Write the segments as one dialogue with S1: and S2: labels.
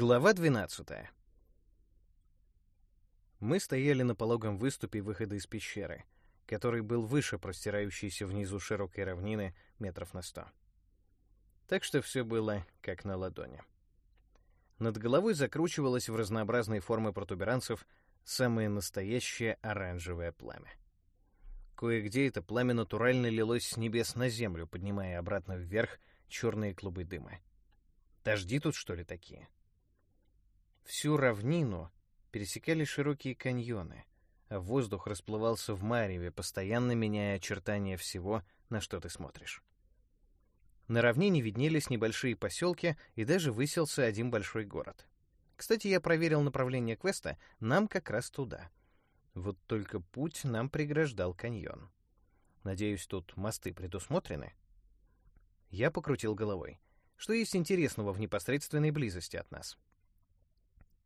S1: Глава 12. Мы стояли на пологом выступе выхода из пещеры, который был выше простирающейся внизу широкой равнины метров на сто. Так что все было как на ладони. Над головой закручивалось в разнообразные формы протуберанцев самое настоящее оранжевое пламя. Кое-где это пламя натурально лилось с небес на землю, поднимая обратно вверх черные клубы дыма. Дожди тут, что ли, такие? Всю равнину пересекали широкие каньоны, а воздух расплывался в мареве, постоянно меняя очертания всего, на что ты смотришь. На равнине виднелись небольшие поселки, и даже выселся один большой город. Кстати, я проверил направление квеста, нам как раз туда. Вот только путь нам преграждал каньон. Надеюсь, тут мосты предусмотрены? Я покрутил головой. Что есть интересного в непосредственной близости от нас?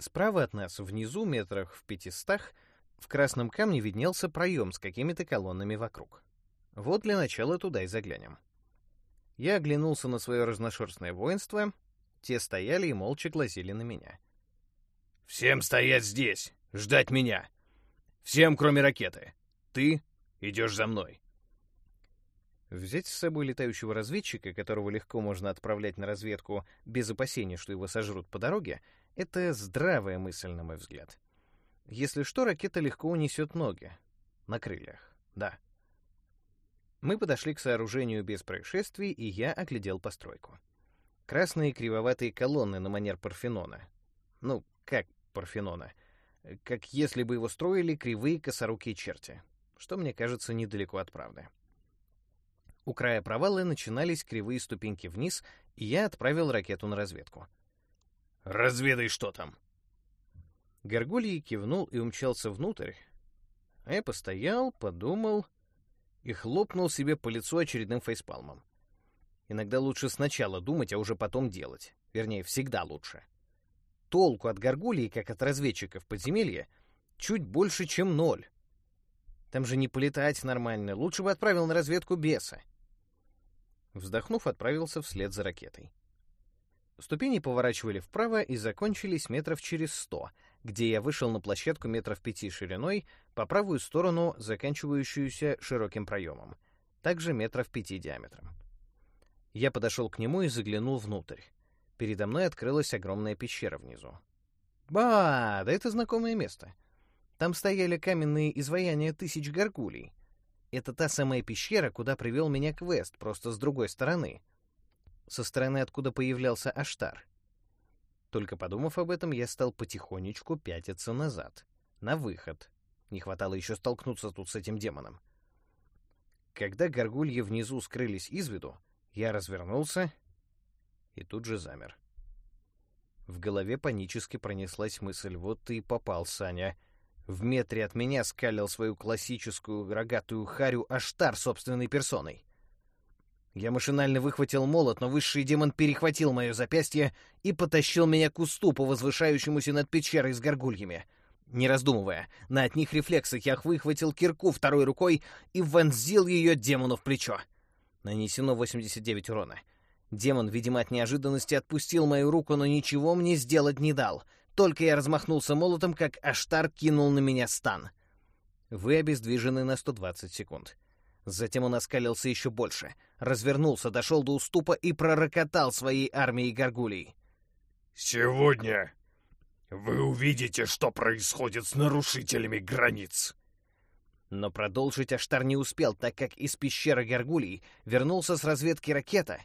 S1: Справа от нас, внизу, метрах в пятистах, в красном камне виднелся проем с какими-то колоннами вокруг. Вот для начала туда и заглянем. Я оглянулся на свое разношерстное воинство, те стояли и молча глазели на меня.
S2: «Всем стоять здесь! Ждать меня! Всем, кроме ракеты! Ты идешь за мной!»
S1: Взять с собой летающего разведчика, которого легко можно отправлять на разведку без опасения, что его сожрут по дороге, это здравая мысль, на мой взгляд. Если что, ракета легко унесет ноги. На крыльях, да. Мы подошли к сооружению без происшествий, и я оглядел постройку. Красные кривоватые колонны на манер Парфенона. Ну, как Парфенона? Как если бы его строили кривые косорукие черти, что, мне кажется, недалеко от правды. У края провала начинались кривые ступеньки вниз, и я отправил ракету на разведку —
S2: Разведай, что там.
S1: Горгулий кивнул и умчался внутрь. А я постоял, подумал и хлопнул себе по лицу очередным фейспалмом. Иногда лучше сначала думать, а уже потом делать. Вернее, всегда лучше. Толку от горгулии, как от разведчиков подземелья, чуть больше, чем ноль. Там же не полетать нормально, лучше бы отправил на разведку беса. Вздохнув, отправился вслед за ракетой. Ступени поворачивали вправо и закончились метров через сто, где я вышел на площадку метров пяти шириной, по правую сторону заканчивающуюся широким проемом, также метров пяти диаметром. Я подошел к нему и заглянул внутрь. Передо мной открылась огромная пещера внизу. Ба, да это знакомое место. Там стояли каменные изваяния тысяч горгулей. Это та самая пещера, куда привел меня квест, просто с другой стороны — со стороны, откуда появлялся Аштар. Только подумав об этом, я стал потихонечку пятиться назад, на выход. Не хватало еще столкнуться тут с этим демоном. Когда горгульи внизу скрылись из виду, я развернулся и тут же замер. В голове панически пронеслась мысль «Вот ты и попал, Саня». В метре от меня скалил свою классическую рогатую харю Аштар собственной персоной. Я машинально выхватил молот, но высший демон перехватил мое запястье и потащил меня к уступу, возвышающемуся над пещерой с горгульями. Не раздумывая, на одних рефлексах я выхватил кирку второй рукой и вонзил ее демону в плечо. Нанесено 89 урона. Демон, видимо, от неожиданности отпустил мою руку, но ничего мне сделать не дал. Только я размахнулся молотом, как Аштар кинул на меня стан. Вы обездвижены на 120 секунд. Затем он оскалился еще больше, развернулся, дошел до уступа и пророкотал своей армией горгулей.
S2: «Сегодня вы увидите, что происходит с нарушителями границ!»
S1: Но продолжить Аштар не успел, так как из пещеры горгулей вернулся с разведки ракета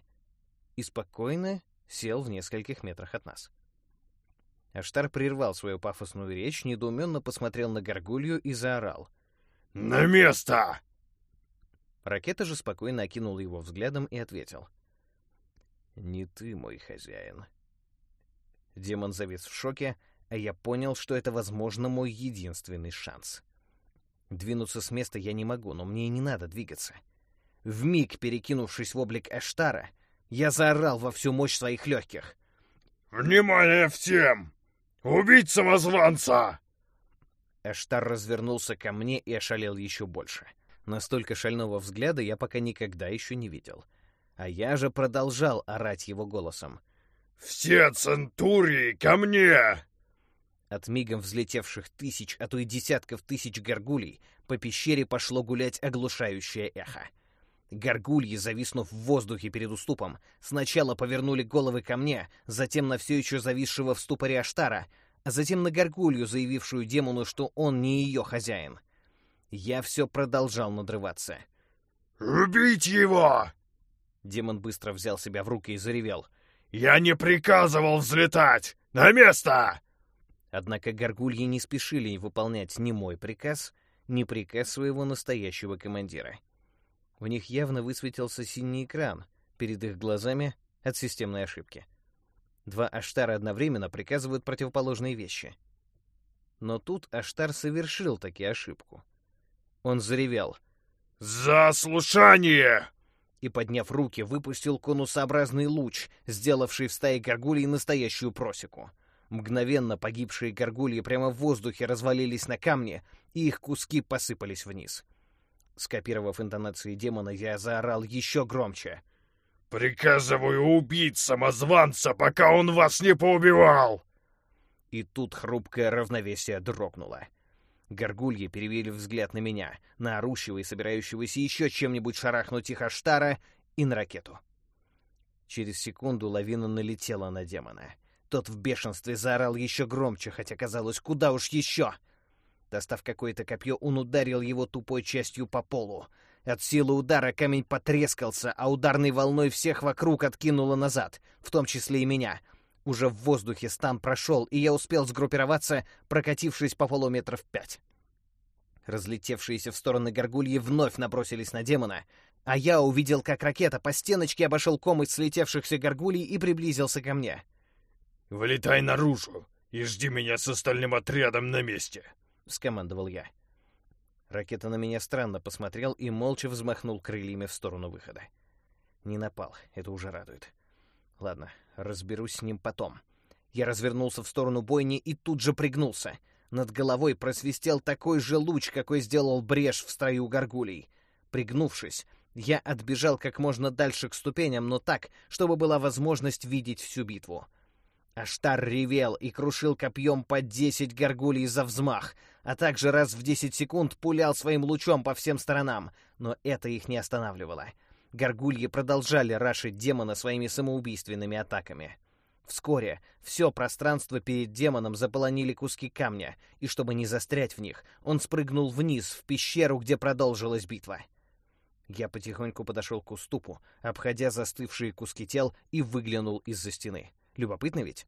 S1: и спокойно сел в нескольких метрах от нас. Аштар прервал свою пафосную речь, недоуменно посмотрел на горгулью и заорал.
S2: «На место!»
S1: Ракета же спокойно окинул его взглядом и ответил. «Не ты мой хозяин». Демон завис в шоке, а я понял, что это, возможно, мой единственный шанс. Двинуться с места я не могу, но мне и не надо двигаться. Вмиг перекинувшись в облик Эштара, я заорал во всю мощь своих легких.
S2: «Внимание всем! Убить самозванца!»
S1: Эштар развернулся ко мне и ошалел еще больше — Настолько шального взгляда я пока никогда еще не видел. А я же продолжал орать его голосом.
S2: «Все центурии ко мне!»
S1: От мигом взлетевших тысяч, а то и десятков тысяч горгулей по пещере пошло гулять оглушающее эхо. Горгульи, зависнув в воздухе перед уступом, сначала повернули головы ко мне, затем на все еще зависшего в ступоре Аштара, а затем на горгулью, заявившую демону, что он не ее хозяин. Я все продолжал надрываться.
S2: «Убить его!»
S1: Демон быстро взял себя в руки и заревел.
S2: «Я не приказывал взлетать! На место!»
S1: Однако горгульи не спешили выполнять ни мой приказ, ни приказ своего настоящего командира. В них явно высветился синий экран перед их глазами от системной ошибки. Два Аштара одновременно приказывают противоположные вещи. Но тут Аштар совершил таки ошибку. Он заревел.
S2: «За слушание!»
S1: И, подняв руки, выпустил конусообразный луч, сделавший в стае горгулей настоящую просеку. Мгновенно погибшие горгульи прямо в воздухе развалились на камне, и их куски посыпались вниз. Скопировав интонации демона, я заорал еще громче.
S2: «Приказываю убить самозванца, пока он вас не поубивал!»
S1: И тут хрупкое равновесие дрогнуло. Горгульи перевели взгляд на меня, на орущего и собирающегося еще чем-нибудь шарахнуть их Аштара и на ракету. Через секунду лавина налетела на демона. Тот в бешенстве заорал еще громче, хотя казалось, куда уж еще. Достав какое-то копье, он ударил его тупой частью по полу. От силы удара камень потрескался, а ударной волной всех вокруг откинуло назад, в том числе и меня. Уже в воздухе стан прошел, и я успел сгруппироваться, прокатившись по полу метров пять. Разлетевшиеся в стороны горгульи вновь набросились на демона, а я увидел, как ракета по стеночке обошел ком из слетевшихся горгулей и приблизился ко мне.
S2: «Вылетай наружу и жди меня с остальным отрядом на месте», —
S1: скомандовал я. Ракета на меня странно посмотрел и молча взмахнул крыльями в сторону выхода. Не напал, это уже радует. Ладно, разберусь с ним потом. Я развернулся в сторону бойни и тут же пригнулся. Над головой просвистел такой же луч, какой сделал брешь в строю горгулей. Пригнувшись, я отбежал как можно дальше к ступеням, но так, чтобы была возможность видеть всю битву. Аштар ревел и крушил копьем по десять горгулей за взмах, а также раз в десять секунд пулял своим лучом по всем сторонам, но это их не останавливало. Горгульи продолжали рашить демона своими самоубийственными атаками. Вскоре все пространство перед демоном заполонили куски камня, и чтобы не застрять в них, он спрыгнул вниз, в пещеру, где продолжилась битва. Я потихоньку подошел к уступу, обходя застывшие куски тел, и выглянул из-за стены. Любопытно ведь?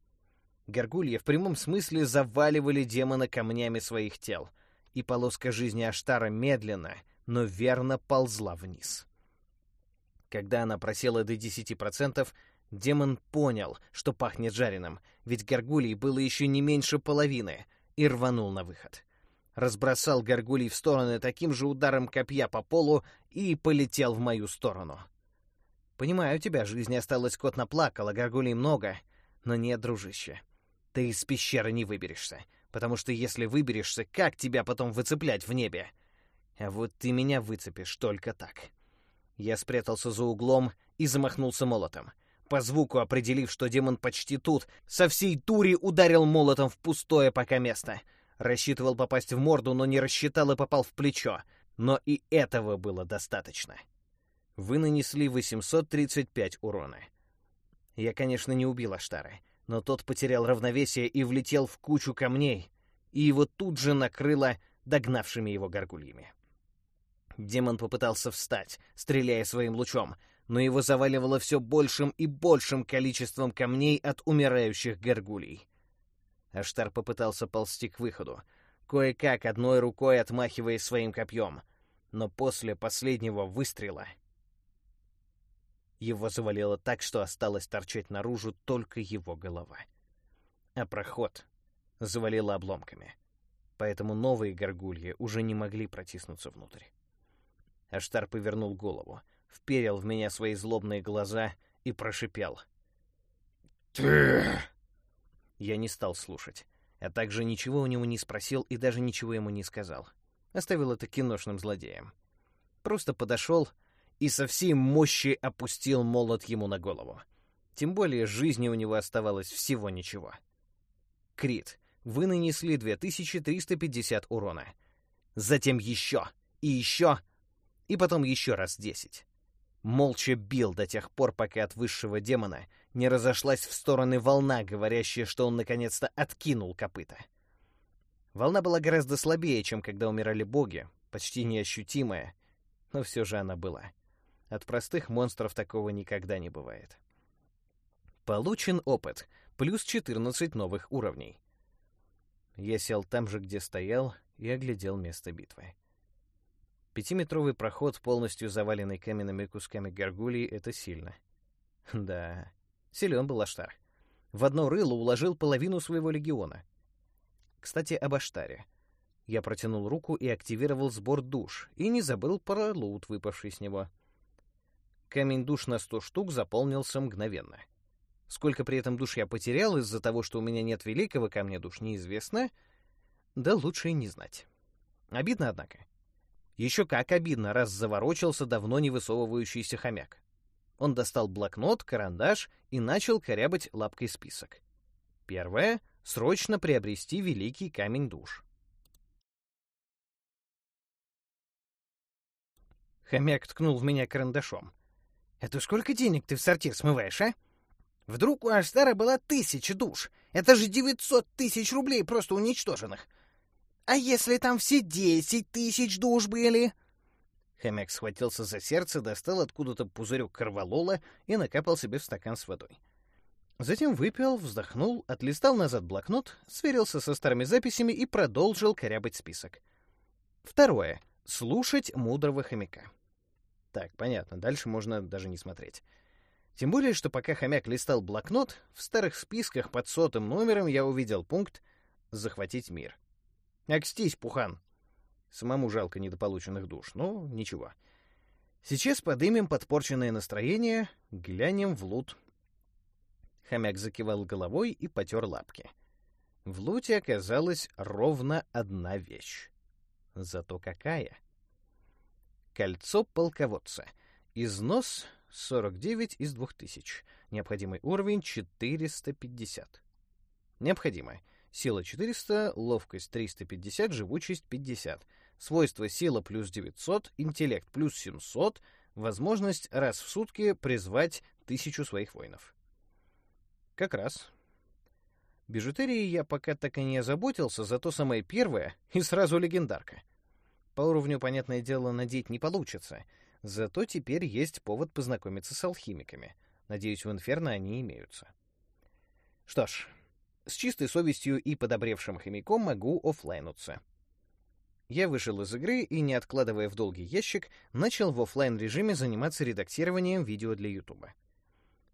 S1: Горгульи в прямом смысле заваливали демона камнями своих тел, и полоска жизни Аштара медленно, но верно ползла вниз. Когда она просела до 10%, демон понял, что пахнет жареным, ведь горгулей было еще не меньше половины, и рванул на выход. Разбросал горгулей в стороны таким же ударом копья по полу и полетел в мою сторону. «Понимаю тебя, жизни осталось кот наплакал, а горгулей много», но нет, дружище, ты из пещеры не выберешься, потому что если выберешься, как тебя потом выцеплять в небе? А вот ты меня выцепишь только так. Я спрятался за углом и замахнулся молотом. По звуку определив, что демон почти тут, со всей тури ударил молотом в пустое пока место. Рассчитывал попасть в морду, но не рассчитал и попал в плечо. Но и этого было достаточно. Вы нанесли 835 урона. Я, конечно, не убил Аштара, но тот потерял равновесие и влетел в кучу камней, и его тут же накрыло догнавшими его горгульями. Демон попытался встать, стреляя своим лучом, но его заваливало все большим и большим количеством камней от умирающих горгулей. Аштар попытался ползти к выходу, кое-как одной рукой отмахиваясь своим копьем, но после последнего выстрела его завалило так, что осталось торчать наружу только его голова. А проход завалило обломками. Поэтому новые горгульи уже не могли протиснуться внутрь. Аштар повернул голову, вперил в меня свои злобные глаза и прошипел.
S2: «Ты...»
S1: Я не стал слушать, а также ничего у него не спросил и даже ничего ему не сказал. Оставил это киношным злодеем. Просто подошел и со всей мощи опустил молот ему на голову. Тем более жизни у него оставалось всего ничего. Крит. Вы нанесли 2350 урона. Затем еще, и еще, и потом еще раз 10. Молча бил до тех пор, пока от высшего демона не разошлась в стороны волна, говорящая, что он наконец-то откинул копыта. Волна была гораздо слабее, чем когда умирали боги, почти неощутимая, но все же она была. От простых монстров такого никогда не бывает. Получен опыт, плюс 14 новых уровней. Я сел там же, где стоял, и оглядел место битвы. Пятиметровый проход, полностью заваленный каменными кусками горгулий, — это сильно. Да, силен был Аштар. В одно рыло уложил половину своего легиона. Кстати, об Аштаре. Я протянул руку и активировал сбор душ, и не забыл про лут, выпавший с него. Камень душ на сто штук заполнился мгновенно. Сколько при этом душ я потерял из-за того, что у меня нет великого камня душ, неизвестно. Да лучше и не знать. Обидно, однако. Еще как обидно, раз заворочился давно не высовывающийся хомяк. Он достал блокнот, карандаш и начал корябать лапкой список. Первое — срочно приобрести великий камень душ. Хомяк ткнул в меня карандашом. «Это сколько денег ты в сортир смываешь, а? Вдруг у Аштара была тысяча душ? Это же девятьсот тысяч рублей просто уничтоженных. А если там все десять тысяч душ были?» Хомяк схватился за сердце, достал откуда-то пузырек корвалола и накапал себе в стакан с водой. Затем выпил, вздохнул, отлистал назад блокнот, сверился со старыми записями и продолжил корябать список. Второе. Слушать мудрого хомяка. Так, понятно, дальше можно даже не смотреть. Тем более, что пока хомяк листал блокнот, в старых списках под сотым номером я увидел пункт «Захватить мир». Акстись, Пухан. Самому жалко недополученных душ, но ничего. Сейчас подымем подпорченное настроение, глянем в лут. Хомяк закивал головой и потер лапки. В луте оказалась ровно одна вещь. Зато какая! Кольцо полководца. Износ 49 из 2000. Необходимый уровень 450. Необходимо. Сила 400, ловкость 350, живучесть 50. Свойства сила плюс 900, интеллект плюс 700, возможность раз в сутки призвать тысячу своих воинов. Как раз. Бижутерией я пока так и не озаботился, зато самое первое и сразу легендарка — по уровню, понятное дело, надеть не получится. Зато теперь есть повод познакомиться с алхимиками. Надеюсь, в Инферно они имеются. Что ж, с чистой совестью и подобревшим хомяком могу оффлайнуться. Я вышел из игры и, не откладывая в долгий ящик, начал в офлайн режиме заниматься редактированием видео для Ютуба.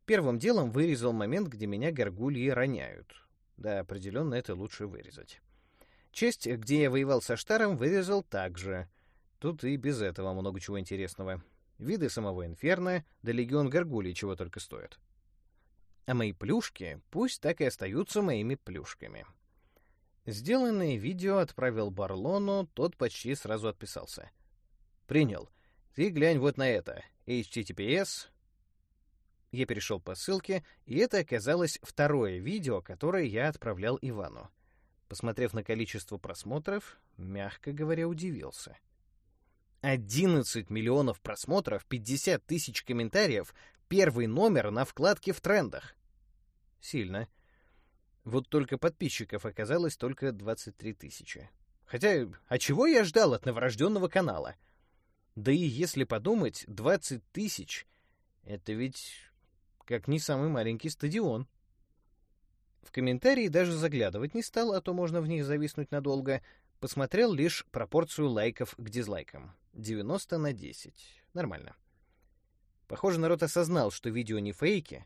S1: Первым делом вырезал момент, где меня горгульи роняют. Да, определенно это лучше вырезать. Часть, где я воевал со Штаром, вырезал также. Тут и без этого много чего интересного. Виды самого Инферно, да легион Гаргулий чего только стоят. А мои плюшки пусть так и остаются моими плюшками. Сделанное видео отправил Барлону, тот почти сразу отписался. «Принял. Ты глянь вот на это. HTTPS...» Я перешел по ссылке, и это оказалось второе видео, которое я отправлял Ивану. Посмотрев на количество просмотров, мягко говоря, удивился. 11 миллионов просмотров, 50 тысяч комментариев, первый номер на вкладке в трендах. Сильно. Вот только подписчиков оказалось только 23 тысячи. Хотя, а чего я ждал от новорожденного канала? Да и если подумать, 20 тысяч — это ведь как не самый маленький стадион. В комментарии даже заглядывать не стал, а то можно в них зависнуть надолго. Посмотрел лишь пропорцию лайков к дизлайкам. 90 на 10. Нормально. Похоже, народ осознал, что видео не фейки,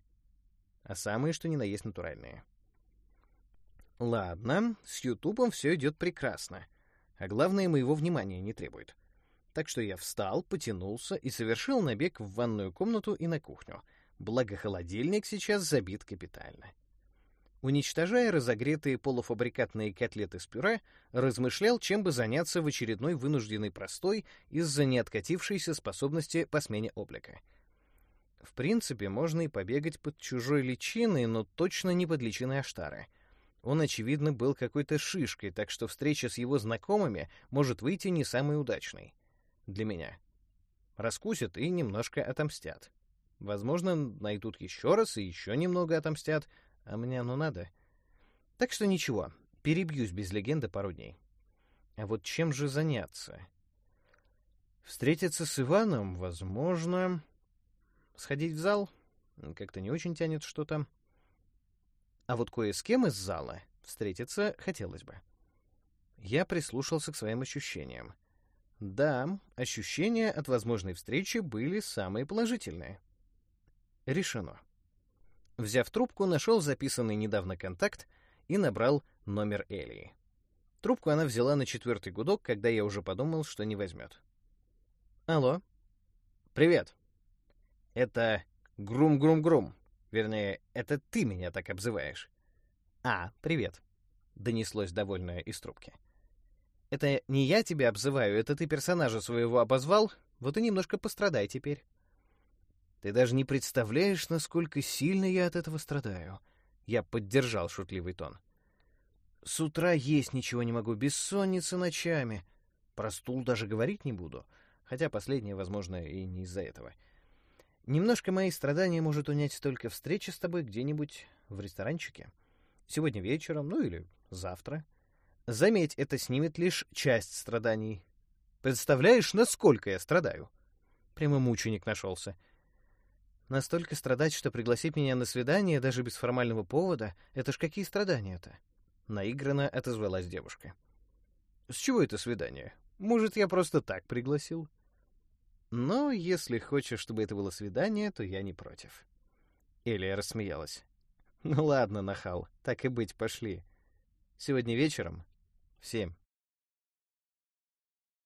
S1: а самые, что ни на есть, натуральные. Ладно, с Ютубом все идет прекрасно, а главное, моего внимания не требует. Так что я встал, потянулся и совершил набег в ванную комнату и на кухню. Благо, холодильник сейчас забит капитально. Уничтожая разогретые полуфабрикатные котлеты с пюре, размышлял, чем бы заняться в очередной вынужденный простой из-за неоткатившейся способности по смене облика. В принципе, можно и побегать под чужой личиной, но точно не под личиной Аштары. Он, очевидно, был какой-то шишкой, так что встреча с его знакомыми может выйти не самой удачной. Для меня. Раскусят и немножко отомстят. Возможно, найдут еще раз и еще немного отомстят, а мне оно надо. Так что ничего, перебьюсь без легенды пару дней. А вот чем же заняться? Встретиться с Иваном, возможно. Сходить в зал? Как-то не очень тянет что-то. А вот кое с кем из зала встретиться хотелось бы. Я прислушался к своим ощущениям. Да, ощущения от возможной встречи были самые положительные. Решено. Взяв трубку, нашел записанный недавно контакт и набрал номер Элии. Трубку она взяла на четвертый гудок, когда я уже подумал, что не возьмет. «Алло?» «Привет. Это Грум-Грум-Грум. Вернее, это ты меня так обзываешь». «А, привет», — донеслось довольное из трубки. «Это не я тебя обзываю, это ты персонажа своего обозвал, вот и немножко пострадай теперь». Ты даже не представляешь, насколько сильно я от этого страдаю. Я поддержал шутливый тон. С утра есть ничего не могу, бессонница ночами. Про стул даже говорить не буду, хотя последнее, возможно, и не из-за этого. Немножко мои страдания может унять только встреча с тобой где-нибудь в ресторанчике. Сегодня вечером, ну или завтра. Заметь, это снимет лишь часть страданий. Представляешь, насколько я страдаю? Прямо мученик нашелся. Настолько страдать, что пригласить меня на свидание даже без формального повода, это ж какие страдания-то? Наигранно отозвалась девушка. С чего это свидание? Может, я просто так пригласил? Но если хочешь, чтобы это было свидание, то я не против. Элия рассмеялась. Ну ладно, нахал, так и быть, пошли. Сегодня вечером в семь.